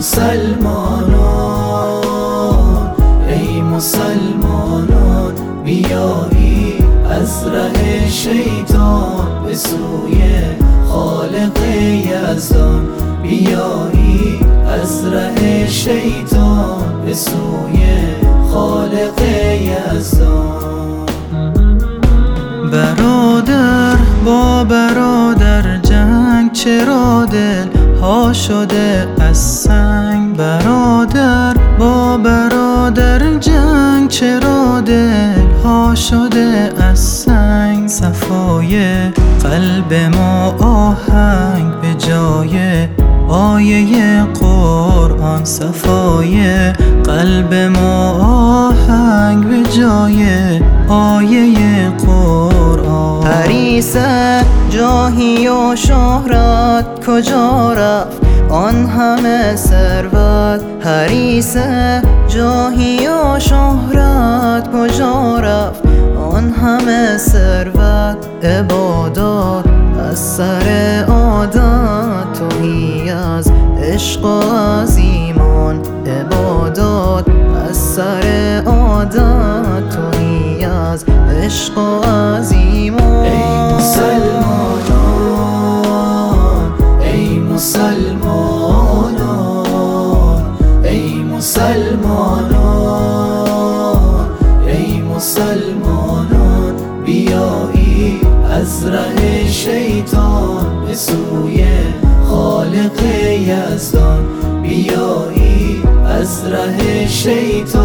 مسلمانان ای مسلمانان ای ره شیطان به سوی خالق یزدان. بیایی از ره شیطان به سوی خالق یزدان. برادر با برادر جنگ چرا دل ها شده از سنگ؟ برادر با برادر جنگ چرا شده از سنگ صفای قلب ما آهنگ به جای آیه قرآن صفای قلب ما آهنگ به جای آیه قرآن. حریص جاهی و شهرت کجا رفت؟ آن همه ثروت. حریص جاهی و شهرت کجا رفت؟ همه ثروت عبادات از سر عادت توهی از عشق و از ره شیطان به سوی خالق یزدان. بیایی از ره شیطان.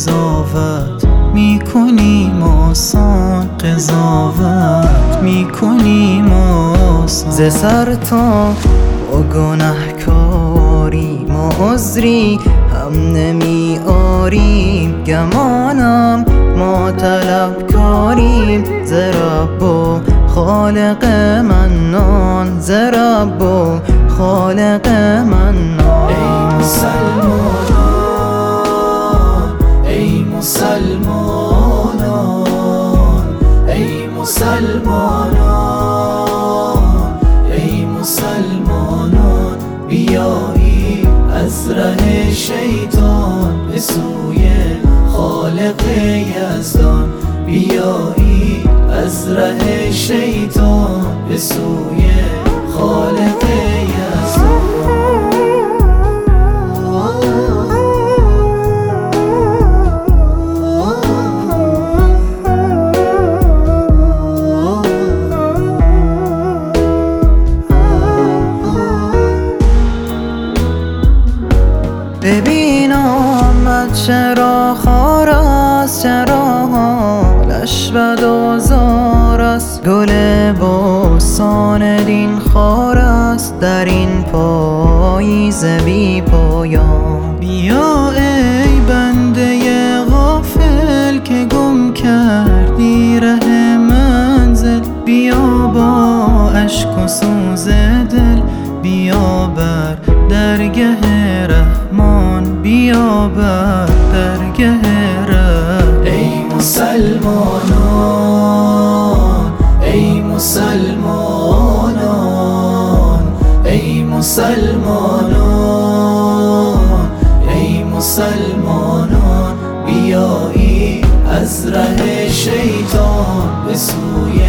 قضاوت می‌کنیم آسان قضاوت می‌کنیم آسان. ز سر تا با گنهکاری ما عذری هم نمی آریم گمانم ما طلب کاریم ز رب و خالق منان ز رب و خالق منان مسلمانان ای مسلمانان بیایی از ره شیطان به سوی خالق یزدان. بیایی از ره شیطان به سوی خالق چرا خار است چرا حالش و زار است گل بستان دین خار است در این پاییز بی پایان. بیا ای بنده غافل که گم کردی ره منزل. بیا با اشک و سوز دل بیا بر درگه رحمان. بیا بر رحمان ای مسلمانان ای مسلمانان ای مسلمانان ای مسلمانان بیایی از ره شیطان به سوی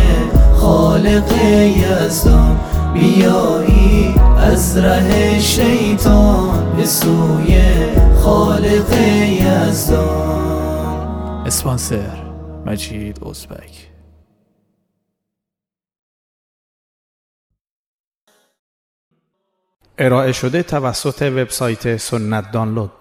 خالق یزدان. بیایی از ره شیطان به سوی خالق یزدان اسپانسر مجید اوزبک ارائه شده توسط وبسایت سنت دانلود.